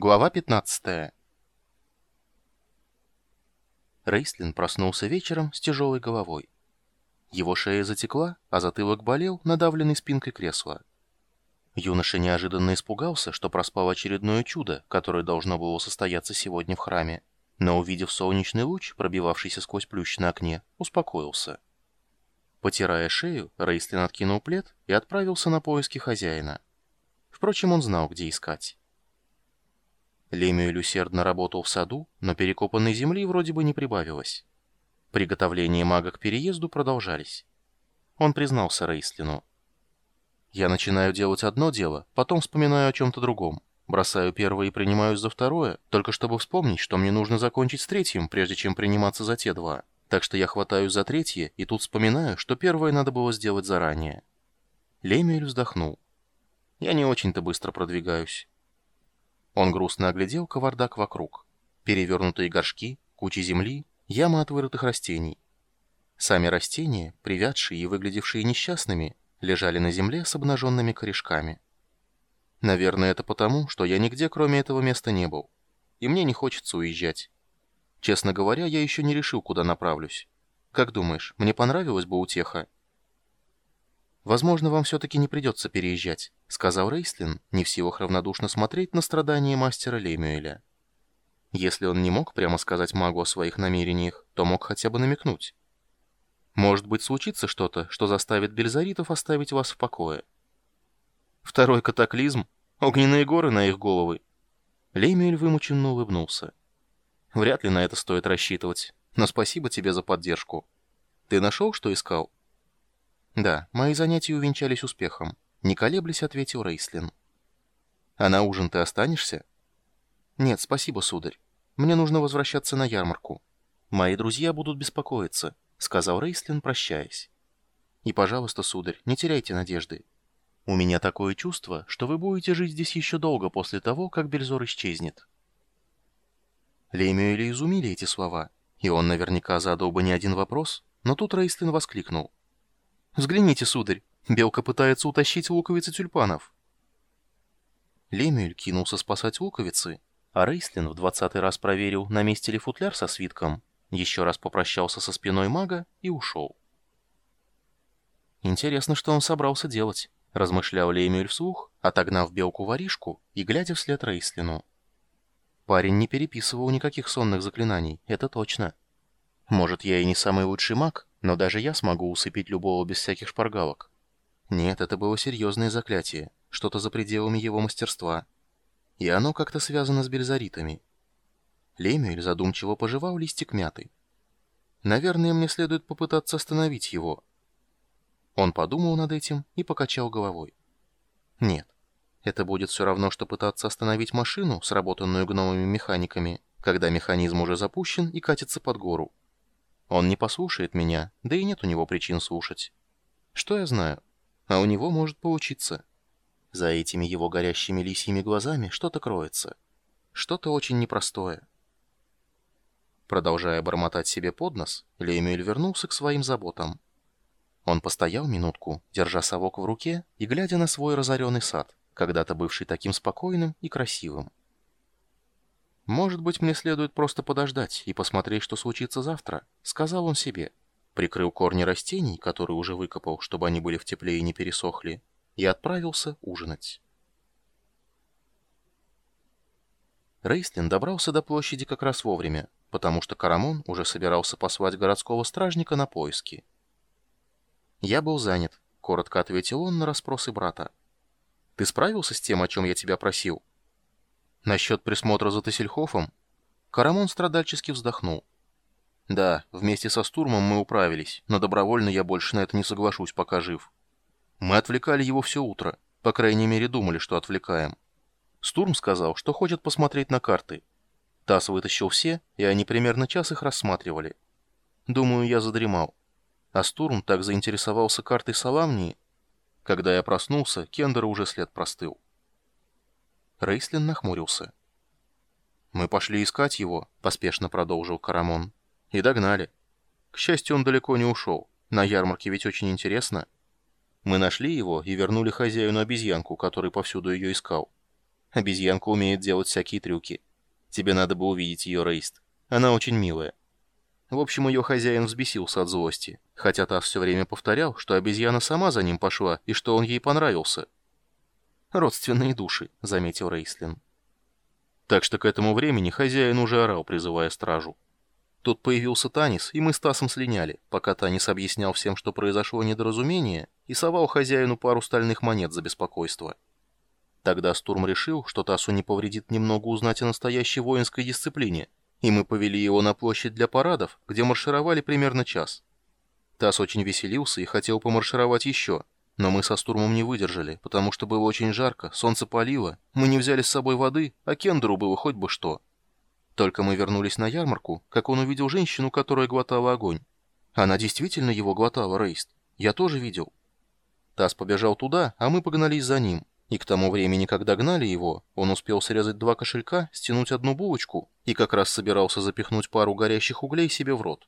Глава 15 Рейслин проснулся вечером с тяжелой головой. Его шея затекла, а затылок болел, надавленный спинкой кресла. Юноша неожиданно испугался, что проспал очередное чудо, которое должно было состояться сегодня в храме, но, увидев солнечный луч, пробивавшийся сквозь плющ на окне, успокоился. Потирая шею, Рейслин откинул плед и отправился на поиски хозяина. Впрочем, он знал, где искать. Лемюэль усердно работал в саду, но перекопанной земли вроде бы не прибавилось. Приготовления мага к переезду продолжались. Он признался Рейслину. «Я начинаю делать одно дело, потом вспоминаю о чем-то другом. Бросаю первое и принимаюсь за второе, только чтобы вспомнить, что мне нужно закончить с третьим, прежде чем приниматься за те два. Так что я хватаюсь за третье и тут вспоминаю, что первое надо было сделать заранее». Лемюэль вздохнул. Я не очень-то быстро продвигаюсь. Он грустно оглядел кавардак вокруг. Перевернутые горшки, кучи земли, ямы от вырытых растений. Сами растения, привядшие и выглядевшие несчастными, лежали на земле с обнаженными корешками. Наверное, это потому, что я нигде, кроме этого места, не был. И мне не хочется уезжать. Честно говоря, я еще не решил, куда направлюсь. Как думаешь, мне понравилась бы утеха? «Возможно, вам все-таки не придется переезжать», — сказал Рейслин, не в силах равнодушно смотреть на страдания мастера Лемюэля. Если он не мог прямо сказать магу о своих намерениях, то мог хотя бы намекнуть. «Может быть, случится что-то, что заставит бельзаритов оставить вас в покое». «Второй катаклизм? Огненные горы на их головы?» Лемюэль вымученно улыбнулся. «Вряд ли на это стоит рассчитывать, но спасибо тебе за поддержку. Ты нашел, что искал?» «Да, мои занятия увенчались успехом», — не колеблясь ответил Рейслин. «А на ужин ты останешься?» «Нет, спасибо, сударь. Мне нужно возвращаться на ярмарку. Мои друзья будут беспокоиться», — сказал Рейслин, прощаясь. «И, пожалуйста, сударь, не теряйте надежды. У меня такое чувство, что вы будете жить здесь еще долго после того, как Бельзор исчезнет». Лемюэля изумили эти слова, и он наверняка задал бы не один вопрос, но тут Рейслин воскликнул. Взгляните, сударь, белка пытается утащить луковицы тюльпанов. Лемюэль кинулся спасать луковицы, а Рейслин в двадцатый раз проверил, на месте ли футляр со свитком, еще раз попрощался со спиной мага и ушел. «Интересно, что он собрался делать», — размышлял Лемюэль вслух, отогнав белку-воришку и глядя вслед Рейслину. Парень не переписывал никаких сонных заклинаний, это точно. Может, я и не самый лучший маг, но даже я смогу усыпить любого без всяких шпаргалок. Нет, это было серьезное заклятие, что-то за пределами его мастерства. И оно как-то связано с бельзаритами. Лемюэль задумчиво пожевал листик мяты. Наверное, мне следует попытаться остановить его. Он подумал над этим и покачал головой. Нет, это будет все равно, что пытаться остановить машину, сработанную гномами-механиками, когда механизм уже запущен и катится под гору. Он не послушает меня, да и нет у него причин слушать. Что я знаю? А у него может получиться. За этими его горящими лисьими глазами что-то кроется. Что-то очень непростое. Продолжая бормотать себе под нос, Лемюэль вернулся к своим заботам. Он постоял минутку, держа совок в руке и глядя на свой разоренный сад, когда-то бывший таким спокойным и красивым. «Может быть, мне следует просто подождать и посмотреть, что случится завтра», — сказал он себе. Прикрыл корни растений, которые уже выкопал, чтобы они были в тепле и не пересохли, и отправился ужинать. Рейслин добрался до площади как раз вовремя, потому что Карамон уже собирался послать городского стражника на поиски. «Я был занят», — коротко ответил он на расспросы брата. «Ты справился с тем, о чем я тебя просил?» Насчет присмотра за Тессельхофом? Карамон страдальчески вздохнул. Да, вместе со Стурмом мы управились, но добровольно я больше на это не соглашусь, пока жив. Мы отвлекали его все утро, по крайней мере думали, что отвлекаем. Стурм сказал, что хочет посмотреть на карты. Тасс вытащил все, и они примерно час их рассматривали. Думаю, я задремал. А Стурм так заинтересовался картой Саламнии. Когда я проснулся, Кендера уже след простыл. Рейслин нахмурился. «Мы пошли искать его», — поспешно продолжил Карамон. «И догнали. К счастью, он далеко не ушел. На ярмарке ведь очень интересно. Мы нашли его и вернули хозяину обезьянку, который повсюду ее искал. Обезьянка умеет делать всякие трюки. Тебе надо бы увидеть ее, Рейст. Она очень милая. В общем, ее хозяин взбесился от злости, хотя Тасс все время повторял, что обезьяна сама за ним пошла и что он ей понравился. «Родственные души», — заметил Рейслин. Так что к этому времени хозяин уже орал, призывая стражу. Тут появился Танис, и мы с Тасом слиняли, пока Танис объяснял всем, что произошло недоразумение, и совал хозяину пару стальных монет за беспокойство. Тогда Стурм решил, что Тасу не повредит немного узнать о настоящей воинской дисциплине, и мы повели его на площадь для парадов, где маршировали примерно час. Тас очень веселился и хотел помаршировать еще, но мы со Стурмом не выдержали, потому что было очень жарко, солнце палило, мы не взяли с собой воды, а Кендеру было хоть бы что. Только мы вернулись на ярмарку, как он увидел женщину, которая глотала огонь. Она действительно его глотала, Рейст. Я тоже видел. Тас побежал туда, а мы погнались за ним. И к тому времени, когда гнали его, он успел срезать два кошелька, стянуть одну булочку и как раз собирался запихнуть пару горящих углей себе в рот.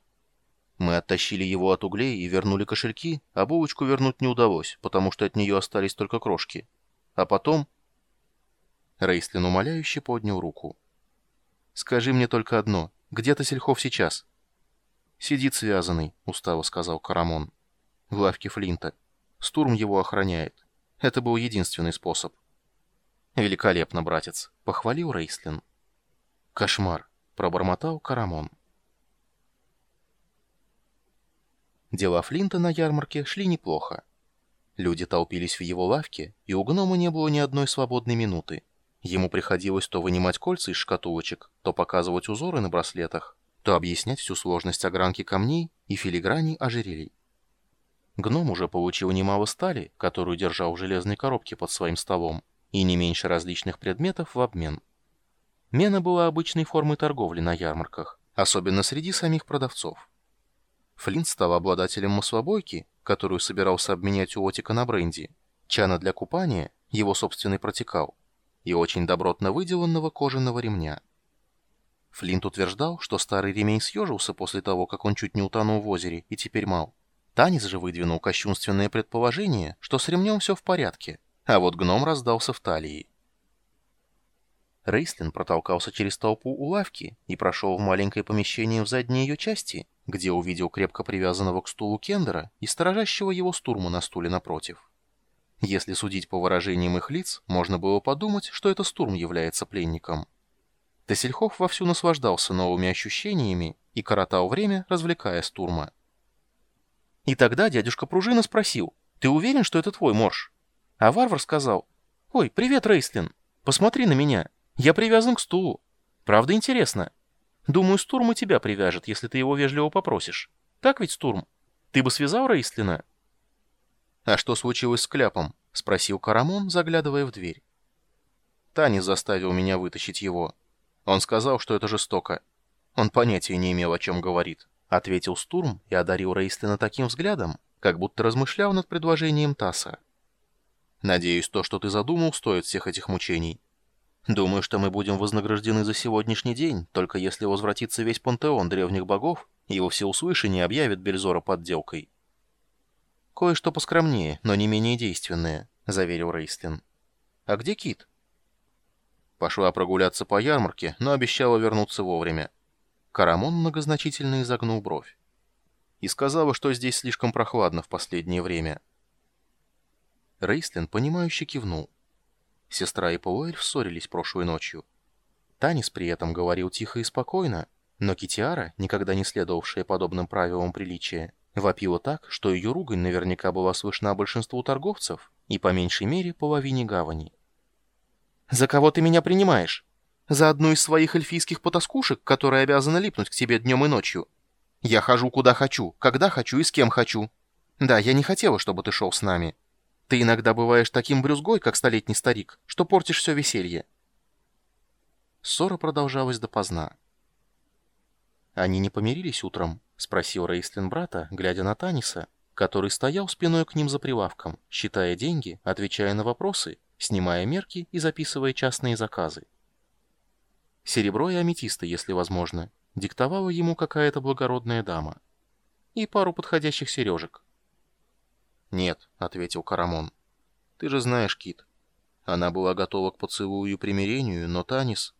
Мы оттащили его от углей и вернули кошельки, а булочку вернуть не удалось, потому что от нее остались только крошки. А потом... Рейстлин умоляюще поднял руку. «Скажи мне только одно. Где ты, Сельхов, сейчас?» «Сидит связанный», — устало сказал Карамон. «В лавке Флинта. Стурм его охраняет. Это был единственный способ. «Великолепно, братец», — похвалил Рейслин. «Кошмар», — пробормотал Карамон. Дела Флинта на ярмарке шли неплохо. Люди толпились в его лавке, и у гнома не было ни одной свободной минуты. Ему приходилось то вынимать кольца из шкатулочек, то показывать узоры на браслетах, то объяснять всю сложность огранки камней и филиграней ожерелий. Гном уже получил немало стали, которую держал в железной коробке под своим столом, и не меньше различных предметов в обмен. Мена была обычной формой торговли на ярмарках, особенно среди самих продавцов. Флинт стал обладателем маслобойки, которую собирался обменять у Отика на бренди, чана для купания, его собственный протекал, и очень добротно выделанного кожаного ремня. Флинт утверждал, что старый ремень съежился после того, как он чуть не утонул в озере и теперь мал. Танис же выдвинул кощунственное предположение, что с ремнем все в порядке, а вот гном раздался в талии. Рейслин протолкался через толпу у лавки и прошел в маленькое помещение в задней ее части, где увидел крепко привязанного к стулу Кендера и сторожащего его стурма на стуле напротив. Если судить по выражениям их лиц, можно было подумать, что это Стурм является пленником. Тессельхов вовсю наслаждался новыми ощущениями и коротал время, развлекая Стурма. И тогда дядюшка Пружина спросил, «Ты уверен, что это твой морж?» А варвар сказал, «Ой, привет, Рейслин, посмотри на меня, я привязан к стулу. Правда интересно? Думаю, Стурм и тебя привяжет, если ты его вежливо попросишь. Так ведь, Стурм? Ты бы связал Рейслина?» «А что случилось с кляпом?» — спросил Карамон, заглядывая в дверь. Танис заставил меня вытащить его. Он сказал, что это жестоко. Он понятия не имел, о чем говорит ответил Стурм и одарил Рейстлина таким взглядом, как будто размышлял над предложением Тасса. «Надеюсь, то, что ты задумал, стоит всех этих мучений. Думаю, что мы будем вознаграждены за сегодняшний день, только если возвратится весь пантеон древних богов и во всеуслышание объявит Бельзора подделкой». «Кое-что поскромнее, но не менее действенное», — заверил Рейстлин. «А где Кит?» Пошла прогуляться по ярмарке, но обещала вернуться вовремя. Карамон многозначительно изогнул бровь. И сказала, что здесь слишком прохладно в последнее время. Рейстлин, понимающе кивнул. Сестра и Пауэльф ссорились прошлой ночью. Танис при этом говорил тихо и спокойно, но Китиара, никогда не следовавшая подобным правилам приличия, вопила так, что ее ругань наверняка была слышна большинству торговцев и по меньшей мере половине гавани. «За кого ты меня принимаешь?» За одну из своих эльфийских потаскушек, которая обязана липнуть к тебе днем и ночью. Я хожу куда хочу, когда хочу и с кем хочу. Да, я не хотела, чтобы ты шел с нами. Ты иногда бываешь таким брюзгой, как столетний старик, что портишь все веселье. Ссора продолжалась допоздна. «Они не помирились утром?» — спросил Рейстлин брата, глядя на Таниса, который стоял спиной к ним за прилавком, считая деньги, отвечая на вопросы, снимая мерки и записывая частные заказы. Серебро и аметисты, если возможно. Диктовала ему какая-то благородная дама. И пару подходящих сережек. «Нет», — ответил Карамон. «Ты же знаешь, Кит. Она была готова к поцелую и примирению, но Танис...